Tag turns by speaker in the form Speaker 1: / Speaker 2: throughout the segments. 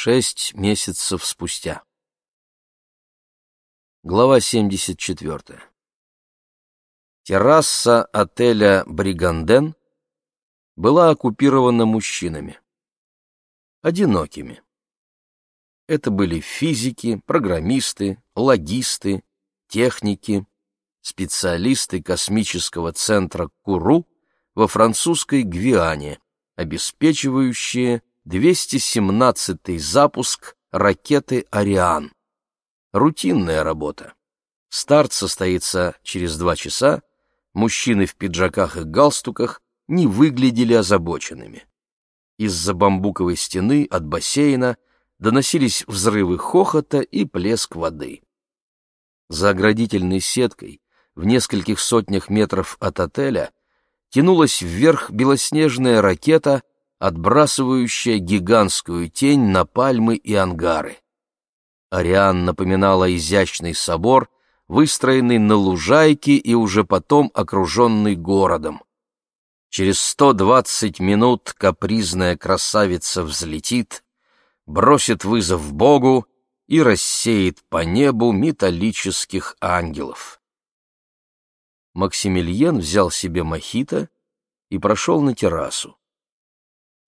Speaker 1: Шесть месяцев спустя. Глава 74. Терраса отеля «Бриганден» была оккупирована мужчинами. Одинокими. Это были физики, программисты, логисты, техники, специалисты космического центра Куру во французской Гвиане, обеспечивающие 217-й запуск ракеты «Ариан». Рутинная работа. Старт состоится через два часа, мужчины в пиджаках и галстуках не выглядели озабоченными. Из-за бамбуковой стены от бассейна доносились взрывы хохота и плеск воды. За оградительной сеткой в нескольких сотнях метров от отеля тянулась вверх белоснежная ракета отбрасывающая гигантскую тень на пальмы и ангары. Ариан напоминала изящный собор, выстроенный на лужайке и уже потом окруженный городом. Через сто двадцать минут капризная красавица взлетит, бросит вызов Богу и рассеет по небу металлических ангелов. Максимилиен взял себе мохито и прошел на террасу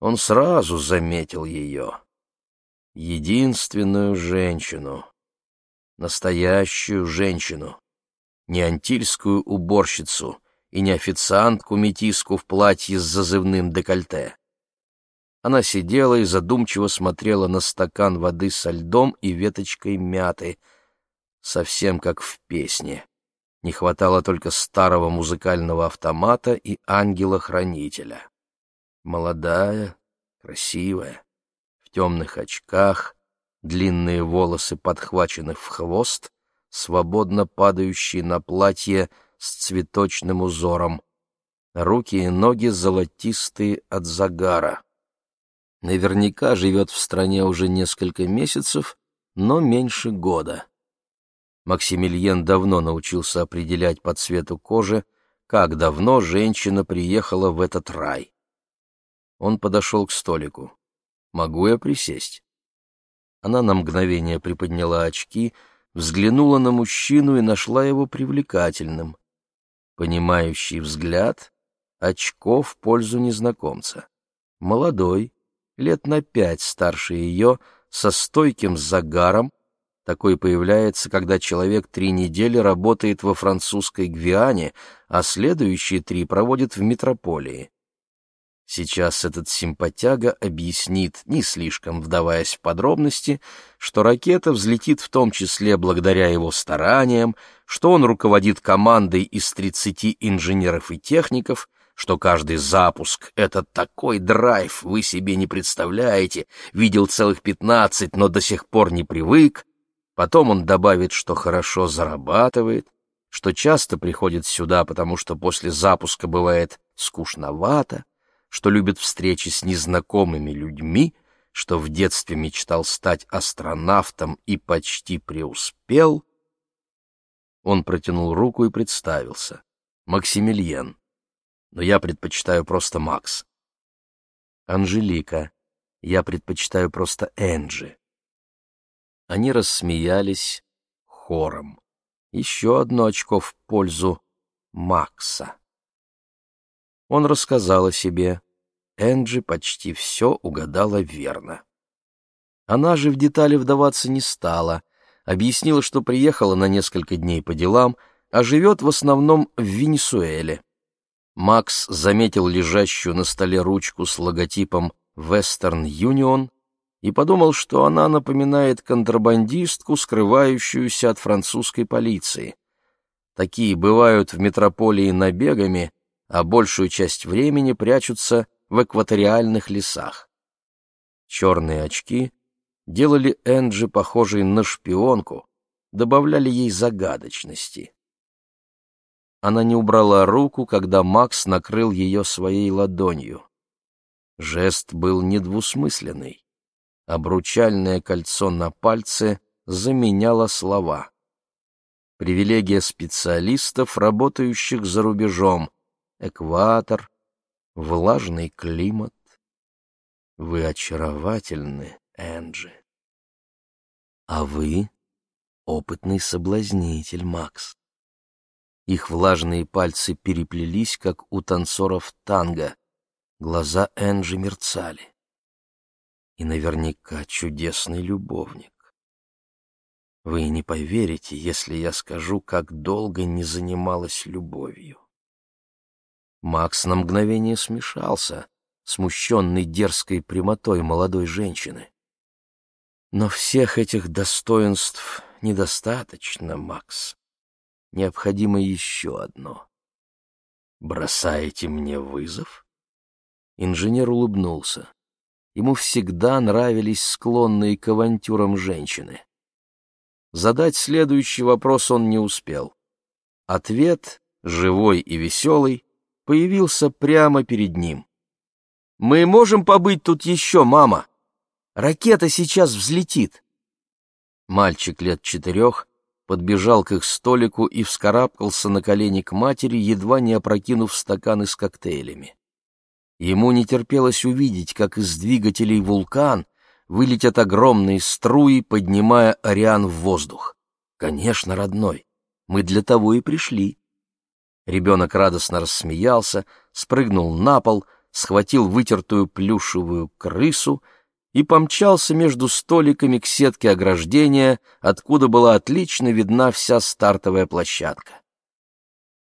Speaker 1: он сразу заметил ее. Единственную женщину. Настоящую женщину. Не антильскую уборщицу и не официантку-метиску в платье с зазывным декольте. Она сидела и задумчиво смотрела на стакан воды со льдом и веточкой мяты, совсем как в песне. Не хватало только старого музыкального автомата и ангела-хранителя молодая, красивая, в темных очках, длинные волосы подхвачены в хвост, свободно падающие на платье с цветочным узором, руки и ноги золотистые от загара. Наверняка живет в стране уже несколько месяцев, но меньше года. Максимилиен давно научился определять по цвету кожи, как давно женщина приехала в этот рай. Он подошел к столику. «Могу я присесть?» Она на мгновение приподняла очки, взглянула на мужчину и нашла его привлекательным. Понимающий взгляд, очко в пользу незнакомца. Молодой, лет на пять старше ее, со стойким загаром, такой появляется, когда человек три недели работает во французской Гвиане, а следующие три проводит в метрополии. Сейчас этот симпатяга объяснит, не слишком вдаваясь в подробности, что ракета взлетит в том числе благодаря его стараниям, что он руководит командой из 30 инженеров и техников, что каждый запуск — это такой драйв, вы себе не представляете, видел целых 15, но до сих пор не привык. Потом он добавит, что хорошо зарабатывает, что часто приходит сюда, потому что после запуска бывает скучновато, что любит встречи с незнакомыми людьми, что в детстве мечтал стать астронавтом и почти преуспел, он протянул руку и представился. Максимилиен. Но я предпочитаю просто Макс. Анжелика. Я предпочитаю просто Энджи. Они рассмеялись хором. Еще одно очко в пользу Макса. Он рассказал о себе. Энджи почти все угадала верно. Она же в детали вдаваться не стала, объяснила, что приехала на несколько дней по делам, а живет в основном в Венесуэле. Макс заметил лежащую на столе ручку с логотипом Western Union и подумал, что она напоминает контрабандистку, скрывающуюся от французской полиции. Такие бывают в метрополии набегами, а большую часть времени прячутся в экваториальных лесах. Черные очки делали Энджи похожей на шпионку, добавляли ей загадочности. Она не убрала руку, когда Макс накрыл ее своей ладонью. Жест был недвусмысленный. Обручальное кольцо на пальце заменяло слова. Привилегия специалистов, работающих за рубежом — экватор, влажный климат. Вы очаровательны, Энджи. А вы — опытный соблазнитель, Макс. Их влажные пальцы переплелись, как у танцоров танго. Глаза Энджи мерцали. И наверняка чудесный любовник. Вы не поверите, если я скажу, как долго не занималась любовью. Макс на мгновение смешался, смущенный дерзкой прямотой молодой женщины. Но всех этих достоинств недостаточно, Макс. Необходимо еще одно. Бросаете мне вызов? Инженер улыбнулся. Ему всегда нравились склонные к авантюрам женщины. Задать следующий вопрос он не успел. Ответ, живой и веселый, появился прямо перед ним. «Мы можем побыть тут еще, мама? Ракета сейчас взлетит!» Мальчик лет четырех подбежал к их столику и вскарабкался на колени к матери, едва не опрокинув стаканы с коктейлями. Ему не терпелось увидеть, как из двигателей вулкан вылетят огромные струи, поднимая Ариан в воздух. «Конечно, родной, мы для того и пришли». Ребенок радостно рассмеялся, спрыгнул на пол, схватил вытертую плюшевую крысу и помчался между столиками к сетке ограждения, откуда была отлично видна вся стартовая площадка.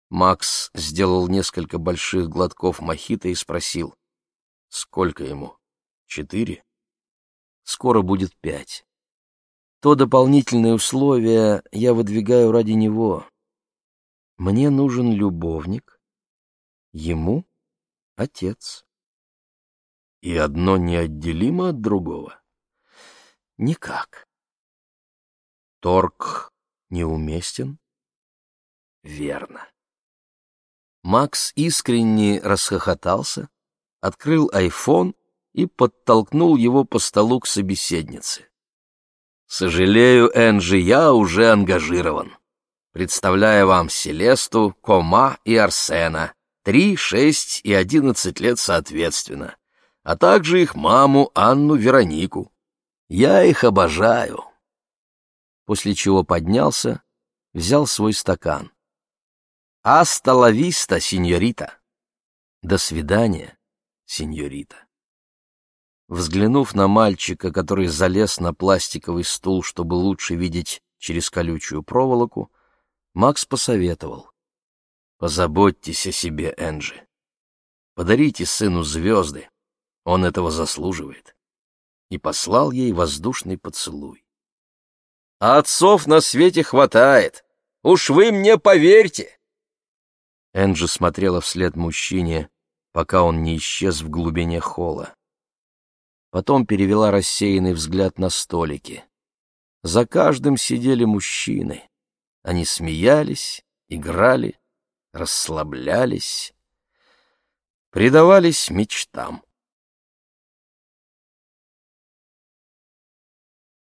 Speaker 1: Макс сделал несколько больших глотков мохито и спросил, «Сколько ему? Четыре?» «Скоро будет пять. То дополнительное условие я выдвигаю ради него. Мне нужен любовник, ему — отец. И одно неотделимо от другого? Никак. Торг неуместен? Верно. Макс искренне расхохотался, открыл айфон и подтолкнул его по столу к собеседнице. «Сожалею, Энджи, я уже ангажирован представляя вам Селесту, Кома и Арсена, три, шесть и одиннадцать лет соответственно, а также их маму Анну Веронику. Я их обожаю. После чего поднялся, взял свой стакан. «Аста ла сеньорита!» «До свидания, сеньорита!» Взглянув на мальчика, который залез на пластиковый стул, чтобы лучше видеть через колючую проволоку, Макс посоветовал. «Позаботьтесь о себе, Энджи. Подарите сыну звезды. Он этого заслуживает». И послал ей воздушный поцелуй. «А отцов на свете хватает. Уж вы мне поверьте!» Энджи смотрела вслед мужчине, пока он не исчез в глубине холла. Потом перевела рассеянный взгляд на столики. За каждым сидели мужчины. Они смеялись, играли, расслаблялись, предавались мечтам.